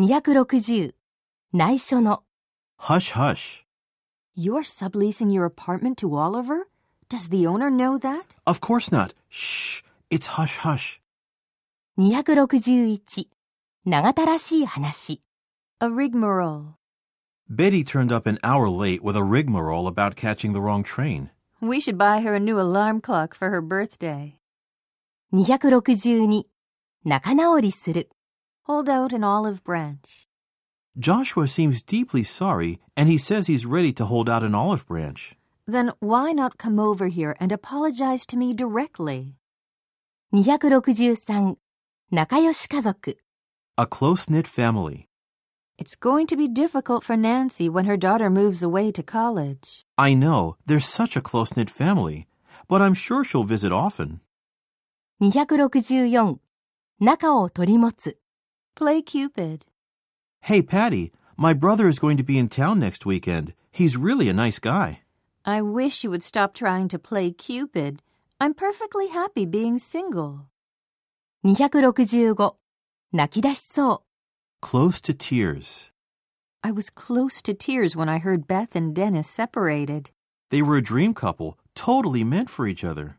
260内緒の Hush, hush. You're subleasing your apartment to Oliver? Does the owner know that? Of course not. Shh. It's hush, hush. 261長たらしい話 A rigmarole. Betty turned up an hour late with a rigmarole about catching the wrong train. We should buy her a new alarm clock for her birthday. 262仲直りする Hold out an olive branch. Joshua seems deeply sorry, and he says he's ready to hold out an olive branch. Then why not come over here and apologize to me directly? 263仲良し家族 A close knit family. It's going to be difficult for Nancy when her daughter moves away to college. I know, they're such a close knit family, but I'm sure she'll visit often. 264仲を取り持つ Play Cupid. Hey, Patty, my brother is going to be in town next weekend. He's really a nice guy. I wish you would stop trying to play Cupid. I'm perfectly happy being single. 265泣き出しそう Close to tears. I was close to tears when I heard Beth and Dennis separated. They were a dream couple, totally meant for each other.